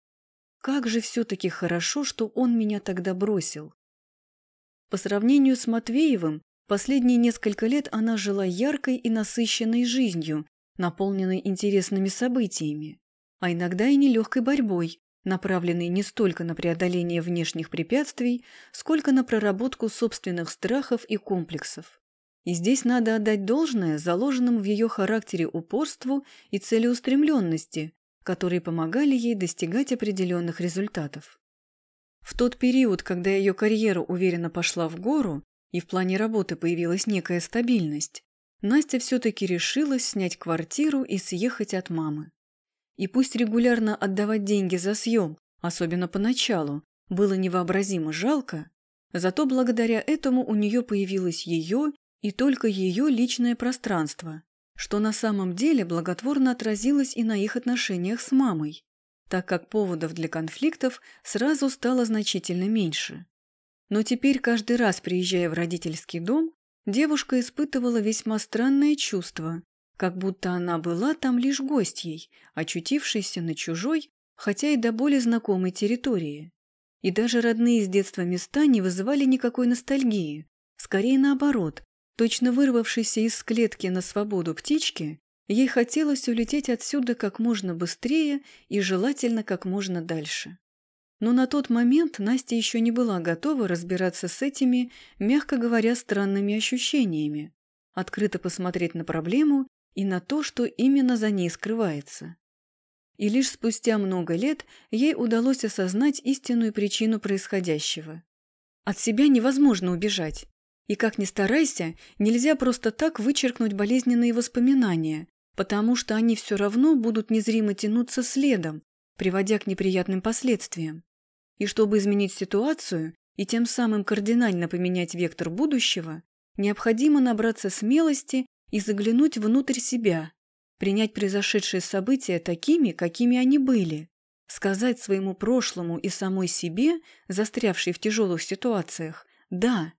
Как же все-таки хорошо, что он меня тогда бросил. По сравнению с Матвеевым, последние несколько лет она жила яркой и насыщенной жизнью, наполненной интересными событиями, а иногда и нелегкой борьбой, направленный не столько на преодоление внешних препятствий, сколько на проработку собственных страхов и комплексов. И здесь надо отдать должное заложенным в ее характере упорству и целеустремленности, которые помогали ей достигать определенных результатов. В тот период, когда ее карьера уверенно пошла в гору и в плане работы появилась некая стабильность, Настя все-таки решилась снять квартиру и съехать от мамы. И пусть регулярно отдавать деньги за съем, особенно поначалу, было невообразимо жалко, зато благодаря этому у нее появилось ее и только ее личное пространство, что на самом деле благотворно отразилось и на их отношениях с мамой, так как поводов для конфликтов сразу стало значительно меньше. Но теперь каждый раз, приезжая в родительский дом, девушка испытывала весьма странное чувство, как будто она была там лишь гостьей, очутившейся на чужой, хотя и до боли знакомой территории. И даже родные с детства места не вызывали никакой ностальгии, скорее наоборот, точно вырвавшейся из клетки на свободу птички, ей хотелось улететь отсюда как можно быстрее и желательно как можно дальше. Но на тот момент Настя еще не была готова разбираться с этими, мягко говоря, странными ощущениями, открыто посмотреть на проблему и на то, что именно за ней скрывается. И лишь спустя много лет ей удалось осознать истинную причину происходящего. От себя невозможно убежать. И как ни старайся, нельзя просто так вычеркнуть болезненные воспоминания, потому что они все равно будут незримо тянуться следом, приводя к неприятным последствиям. И чтобы изменить ситуацию и тем самым кардинально поменять вектор будущего, необходимо набраться смелости и заглянуть внутрь себя, принять произошедшие события такими, какими они были, сказать своему прошлому и самой себе, застрявшей в тяжелых ситуациях, «да»,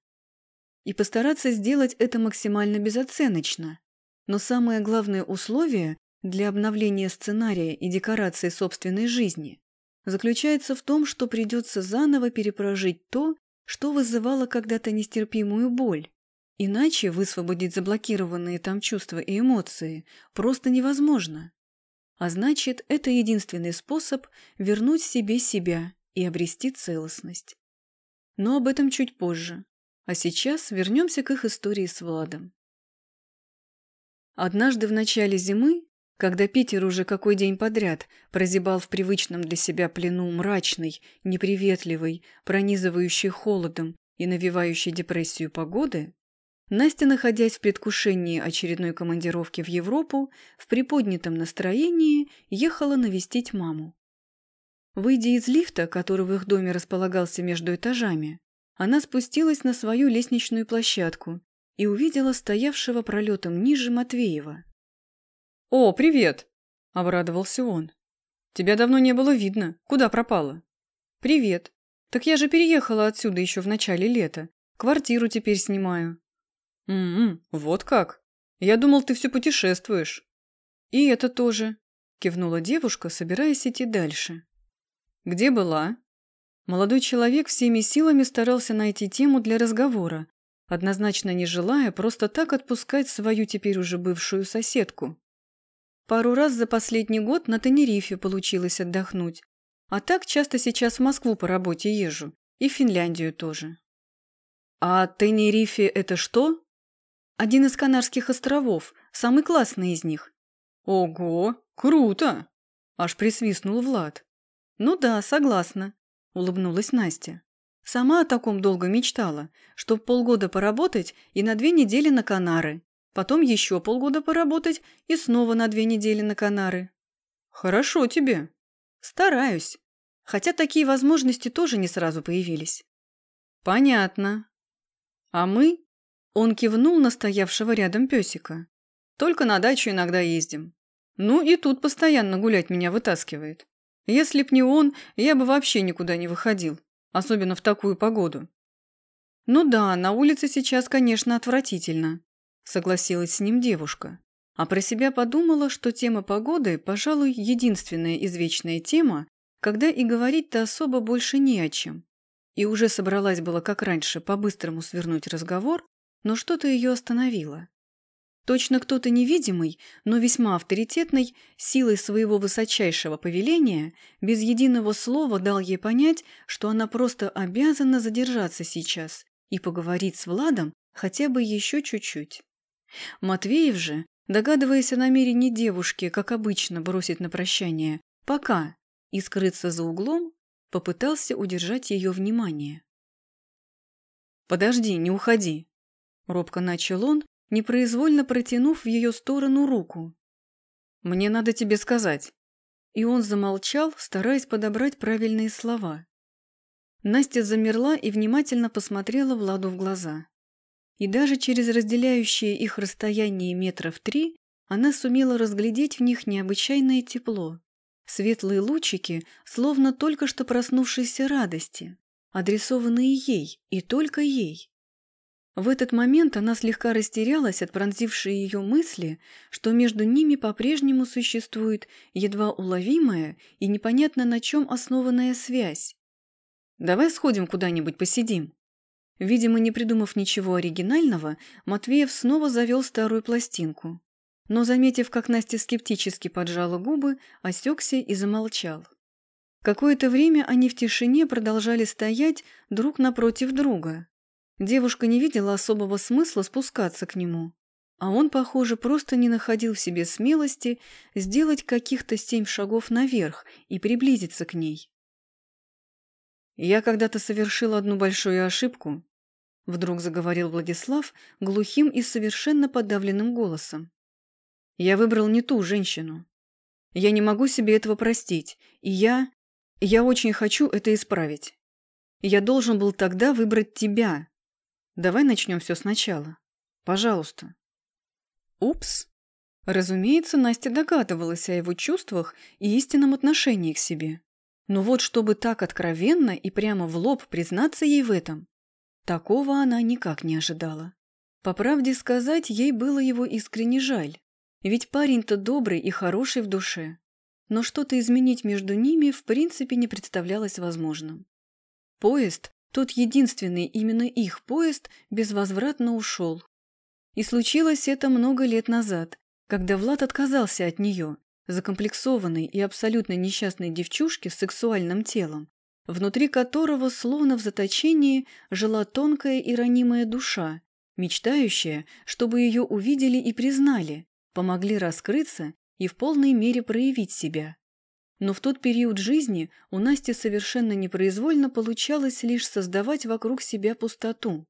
и постараться сделать это максимально безоценочно. Но самое главное условие для обновления сценария и декорации собственной жизни заключается в том, что придется заново перепрожить то, что вызывало когда-то нестерпимую боль, Иначе высвободить заблокированные там чувства и эмоции просто невозможно. А значит, это единственный способ вернуть себе себя и обрести целостность. Но об этом чуть позже. А сейчас вернемся к их истории с Владом. Однажды в начале зимы, когда Питер уже какой день подряд прозябал в привычном для себя плену мрачной, неприветливой, пронизывающей холодом и навевающей депрессию погоды, Настя, находясь в предвкушении очередной командировки в Европу, в приподнятом настроении ехала навестить маму. Выйдя из лифта, который в их доме располагался между этажами, она спустилась на свою лестничную площадку и увидела стоявшего пролетом ниже Матвеева. «О, привет!» – обрадовался он. «Тебя давно не было видно. Куда пропала?» «Привет. Так я же переехала отсюда еще в начале лета. Квартиру теперь снимаю». «М-м, вот как. Я думал, ты все путешествуешь». «И это тоже», – кивнула девушка, собираясь идти дальше. «Где была?» Молодой человек всеми силами старался найти тему для разговора, однозначно не желая просто так отпускать свою теперь уже бывшую соседку. Пару раз за последний год на Тенерифе получилось отдохнуть, а так часто сейчас в Москву по работе езжу, и в Финляндию тоже. А Тенерифе это что? Один из Канарских островов, самый классный из них. Ого, круто! Аж присвистнул Влад. «Ну да, согласна», – улыбнулась Настя. «Сама о таком долго мечтала, чтоб полгода поработать и на две недели на Канары, потом еще полгода поработать и снова на две недели на Канары». «Хорошо тебе». «Стараюсь. Хотя такие возможности тоже не сразу появились». «Понятно. А мы?» Он кивнул на стоявшего рядом песика. «Только на дачу иногда ездим. Ну и тут постоянно гулять меня вытаскивает. Если б не он, я бы вообще никуда не выходил, особенно в такую погоду. Ну да, на улице сейчас, конечно, отвратительно, согласилась с ним девушка. А про себя подумала, что тема погоды, пожалуй, единственная извечная тема, когда и говорить-то особо больше не о чем. И уже собралась было, как раньше, по-быстрому свернуть разговор, но что-то ее остановило. Точно кто-то невидимый, но весьма авторитетный, силой своего высочайшего повеления, без единого слова дал ей понять, что она просто обязана задержаться сейчас и поговорить с Владом хотя бы еще чуть-чуть. Матвеев же, догадываясь о намерении девушки, как обычно, бросить на прощание «пока» и скрыться за углом, попытался удержать ее внимание. «Подожди, не уходи!» Робко начал он, непроизвольно протянув в ее сторону руку. «Мне надо тебе сказать». И он замолчал, стараясь подобрать правильные слова. Настя замерла и внимательно посмотрела Владу в глаза. И даже через разделяющие их расстояние метров три она сумела разглядеть в них необычайное тепло. Светлые лучики, словно только что проснувшейся радости, адресованные ей и только ей. В этот момент она слегка растерялась от пронзившей ее мысли, что между ними по-прежнему существует едва уловимая и непонятно на чем основанная связь. «Давай сходим куда-нибудь посидим». Видимо, не придумав ничего оригинального, Матвеев снова завел старую пластинку. Но, заметив, как Настя скептически поджала губы, осекся и замолчал. Какое-то время они в тишине продолжали стоять друг напротив друга, Девушка не видела особого смысла спускаться к нему, а он, похоже, просто не находил в себе смелости сделать каких-то семь шагов наверх и приблизиться к ней. «Я когда-то совершил одну большую ошибку», — вдруг заговорил Владислав глухим и совершенно подавленным голосом. «Я выбрал не ту женщину. Я не могу себе этого простить, и я... Я очень хочу это исправить. Я должен был тогда выбрать тебя, Давай начнем все сначала. Пожалуйста. Упс. Разумеется, Настя догадывалась о его чувствах и истинном отношении к себе. Но вот чтобы так откровенно и прямо в лоб признаться ей в этом, такого она никак не ожидала. По правде сказать, ей было его искренне жаль. Ведь парень-то добрый и хороший в душе. Но что-то изменить между ними в принципе не представлялось возможным. Поезд, тот единственный именно их поезд безвозвратно ушел. И случилось это много лет назад, когда Влад отказался от нее, закомплексованной и абсолютно несчастной девчушки с сексуальным телом, внутри которого, словно в заточении, жила тонкая и ранимая душа, мечтающая, чтобы ее увидели и признали, помогли раскрыться и в полной мере проявить себя. Но в тот период жизни у Насти совершенно непроизвольно получалось лишь создавать вокруг себя пустоту.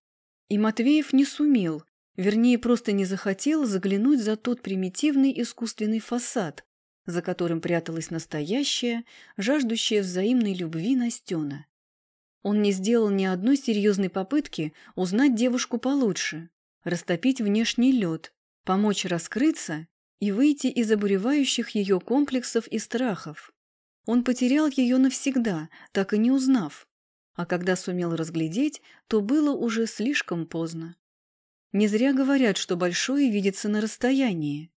И Матвеев не сумел, вернее, просто не захотел заглянуть за тот примитивный искусственный фасад, за которым пряталась настоящая, жаждущая взаимной любви Настена. Он не сделал ни одной серьезной попытки узнать девушку получше, растопить внешний лед, помочь раскрыться и выйти из обуревающих ее комплексов и страхов. Он потерял ее навсегда, так и не узнав. А когда сумел разглядеть, то было уже слишком поздно. Не зря говорят, что большое видится на расстоянии.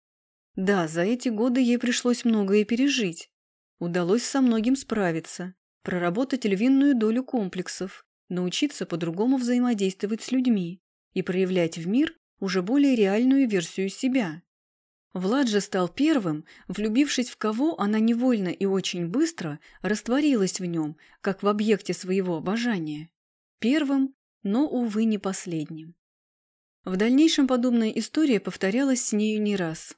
Да, за эти годы ей пришлось многое пережить. Удалось со многим справиться, проработать львиную долю комплексов, научиться по-другому взаимодействовать с людьми и проявлять в мир уже более реальную версию себя. Влад же стал первым, влюбившись в кого она невольно и очень быстро растворилась в нем, как в объекте своего обожания. Первым, но, увы, не последним. В дальнейшем подобная история повторялась с нею не раз.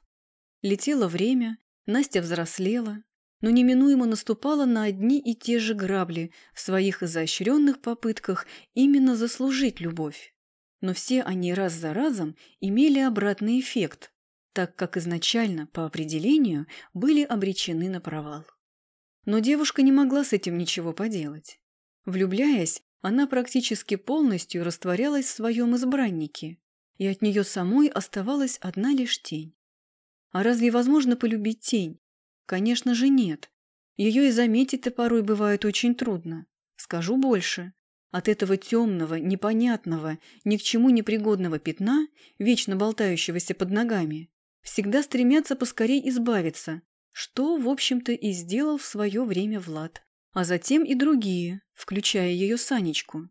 Летело время, Настя взрослела, но неминуемо наступала на одни и те же грабли в своих изощренных попытках именно заслужить любовь. Но все они раз за разом имели обратный эффект – так как изначально, по определению, были обречены на провал. Но девушка не могла с этим ничего поделать. Влюбляясь, она практически полностью растворялась в своем избраннике, и от нее самой оставалась одна лишь тень. А разве возможно полюбить тень? Конечно же нет. Ее и заметить-то порой бывает очень трудно. Скажу больше. От этого темного, непонятного, ни к чему непригодного пятна, вечно болтающегося под ногами, всегда стремятся поскорей избавиться, что, в общем-то, и сделал в свое время Влад. А затем и другие, включая ее Санечку.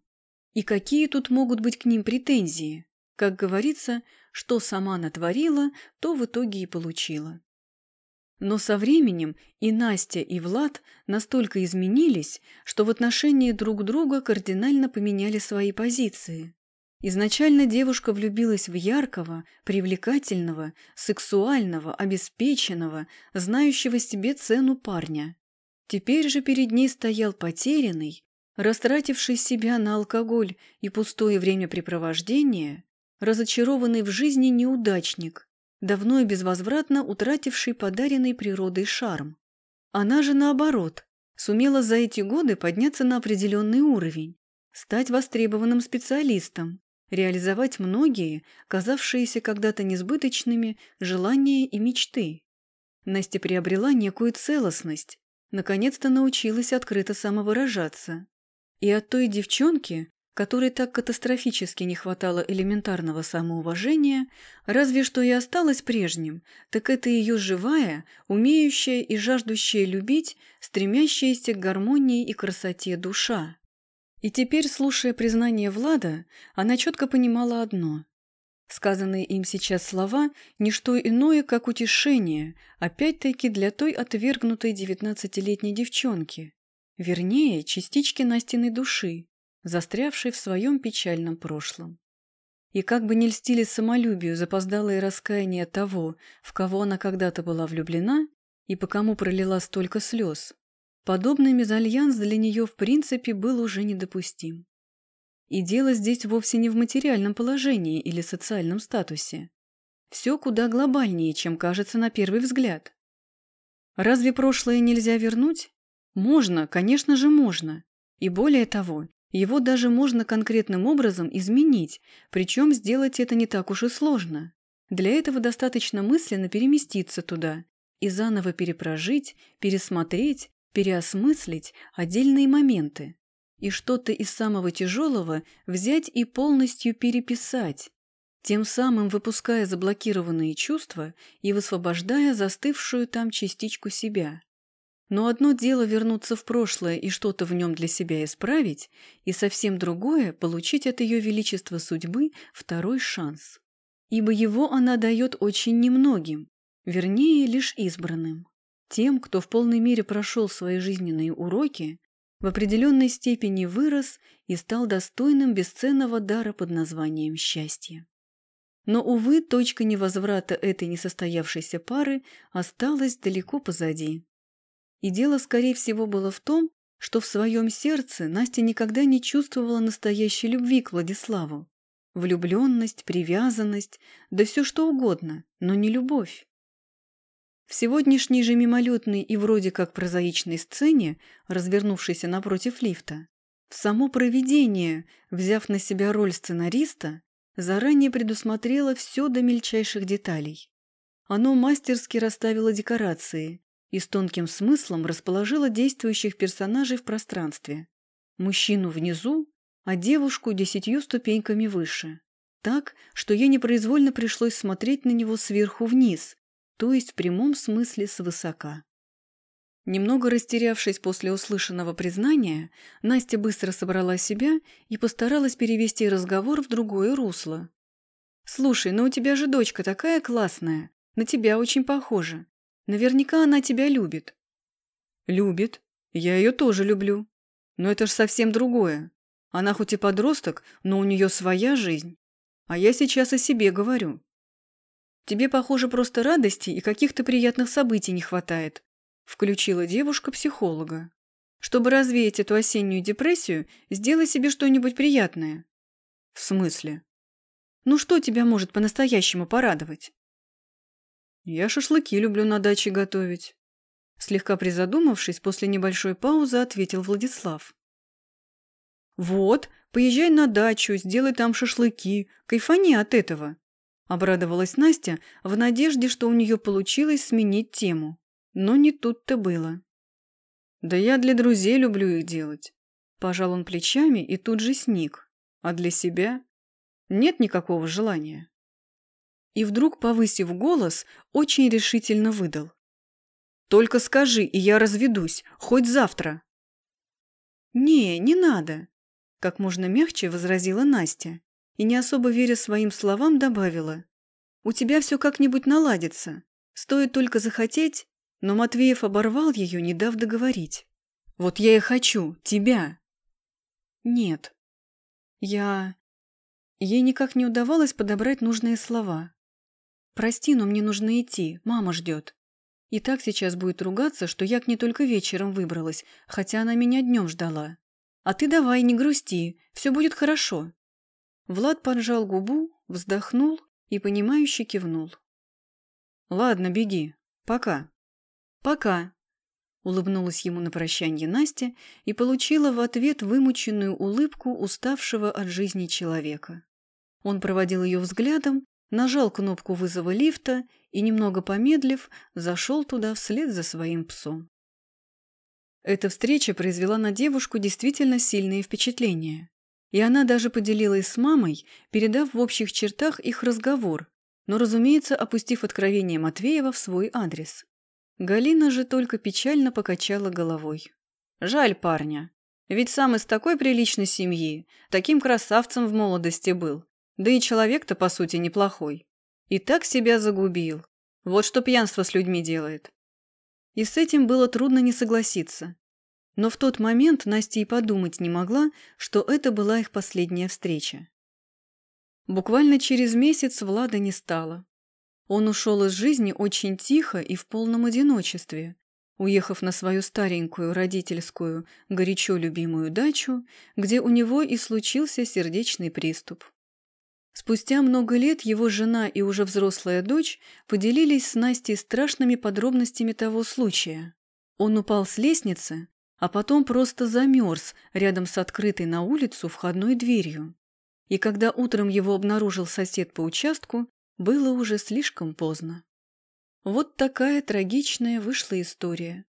И какие тут могут быть к ним претензии? Как говорится, что сама натворила, то в итоге и получила. Но со временем и Настя, и Влад настолько изменились, что в отношении друг друга кардинально поменяли свои позиции. Изначально девушка влюбилась в яркого, привлекательного, сексуального, обеспеченного, знающего себе цену парня. Теперь же перед ней стоял потерянный, растративший себя на алкоголь и пустое времяпрепровождение, разочарованный в жизни неудачник, давно и безвозвратно утративший подаренный природой шарм. Она же, наоборот, сумела за эти годы подняться на определенный уровень, стать востребованным специалистом, реализовать многие, казавшиеся когда-то несбыточными, желания и мечты. Настя приобрела некую целостность, наконец-то научилась открыто самовыражаться. И от той девчонки, которой так катастрофически не хватало элементарного самоуважения, разве что и осталось прежним, так это ее живая, умеющая и жаждущая любить, стремящаяся к гармонии и красоте душа. И теперь, слушая признание Влада, она четко понимала одно. Сказанные им сейчас слова – не что иное, как утешение, опять-таки для той отвергнутой девятнадцатилетней девчонки. Вернее, частички Настиной души, застрявшей в своем печальном прошлом. И как бы не льстили самолюбию запоздалое раскаяние того, в кого она когда-то была влюблена и по кому пролила столько слез, Подобный мезальянс для нее в принципе был уже недопустим. И дело здесь вовсе не в материальном положении или социальном статусе. Все куда глобальнее, чем кажется на первый взгляд. Разве прошлое нельзя вернуть? Можно, конечно же можно. И более того, его даже можно конкретным образом изменить, причем сделать это не так уж и сложно. Для этого достаточно мысленно переместиться туда и заново перепрожить, пересмотреть переосмыслить отдельные моменты и что-то из самого тяжелого взять и полностью переписать, тем самым выпуская заблокированные чувства и высвобождая застывшую там частичку себя. Но одно дело вернуться в прошлое и что-то в нем для себя исправить, и совсем другое – получить от ее величества судьбы второй шанс. Ибо его она дает очень немногим, вернее, лишь избранным. Тем, кто в полной мере прошел свои жизненные уроки, в определенной степени вырос и стал достойным бесценного дара под названием счастье. Но, увы, точка невозврата этой несостоявшейся пары осталась далеко позади. И дело, скорее всего, было в том, что в своем сердце Настя никогда не чувствовала настоящей любви к Владиславу. Влюбленность, привязанность, да все что угодно, но не любовь. В сегодняшней же мимолетной и вроде как прозаичной сцене, развернувшейся напротив лифта, в само провидение, взяв на себя роль сценариста, заранее предусмотрело все до мельчайших деталей. Оно мастерски расставило декорации и с тонким смыслом расположило действующих персонажей в пространстве. Мужчину внизу, а девушку десятью ступеньками выше. Так, что ей непроизвольно пришлось смотреть на него сверху вниз, то есть в прямом смысле свысока. Немного растерявшись после услышанного признания, Настя быстро собрала себя и постаралась перевести разговор в другое русло. «Слушай, ну у тебя же дочка такая классная, на тебя очень похожа. Наверняка она тебя любит». «Любит. Я ее тоже люблю. Но это ж совсем другое. Она хоть и подросток, но у нее своя жизнь. А я сейчас о себе говорю. Тебе, похоже, просто радости и каких-то приятных событий не хватает. Включила девушка психолога. Чтобы развеять эту осеннюю депрессию, сделай себе что-нибудь приятное. В смысле? Ну что тебя может по-настоящему порадовать? Я шашлыки люблю на даче готовить. Слегка призадумавшись, после небольшой паузы ответил Владислав. «Вот, поезжай на дачу, сделай там шашлыки, кайфани от этого. Обрадовалась Настя в надежде, что у нее получилось сменить тему. Но не тут-то было. «Да я для друзей люблю их делать». Пожал он плечами и тут же сник. А для себя нет никакого желания. И вдруг, повысив голос, очень решительно выдал. «Только скажи, и я разведусь, хоть завтра». «Не, не надо», – как можно мягче возразила Настя и, не особо веря своим словам, добавила. «У тебя все как-нибудь наладится. Стоит только захотеть...» Но Матвеев оборвал ее, не дав договорить. «Вот я и хочу. Тебя!» «Нет. Я...» Ей никак не удавалось подобрать нужные слова. «Прости, но мне нужно идти. Мама ждет. И так сейчас будет ругаться, что я к ней только вечером выбралась, хотя она меня днем ждала. А ты давай, не грусти. Все будет хорошо. Влад поджал губу, вздохнул и, понимающе кивнул. «Ладно, беги. Пока». «Пока», — улыбнулась ему на прощанье Настя и получила в ответ вымученную улыбку уставшего от жизни человека. Он проводил ее взглядом, нажал кнопку вызова лифта и, немного помедлив, зашел туда вслед за своим псом. Эта встреча произвела на девушку действительно сильные впечатления. И она даже поделилась с мамой, передав в общих чертах их разговор, но, разумеется, опустив откровение Матвеева в свой адрес. Галина же только печально покачала головой. «Жаль парня. Ведь сам из такой приличной семьи, таким красавцем в молодости был. Да и человек-то, по сути, неплохой. И так себя загубил. Вот что пьянство с людьми делает». И с этим было трудно не согласиться. Но в тот момент Настя и подумать не могла, что это была их последняя встреча. Буквально через месяц Влада не стало. Он ушел из жизни очень тихо и в полном одиночестве, уехав на свою старенькую родительскую, горячо любимую дачу, где у него и случился сердечный приступ. Спустя много лет его жена и уже взрослая дочь поделились с Настей страшными подробностями того случая. Он упал с лестницы, а потом просто замерз рядом с открытой на улицу входной дверью. И когда утром его обнаружил сосед по участку, было уже слишком поздно. Вот такая трагичная вышла история.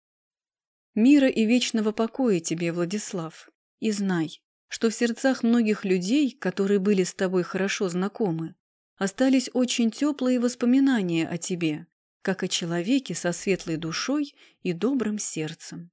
Мира и вечного покоя тебе, Владислав, и знай, что в сердцах многих людей, которые были с тобой хорошо знакомы, остались очень теплые воспоминания о тебе, как о человеке со светлой душой и добрым сердцем.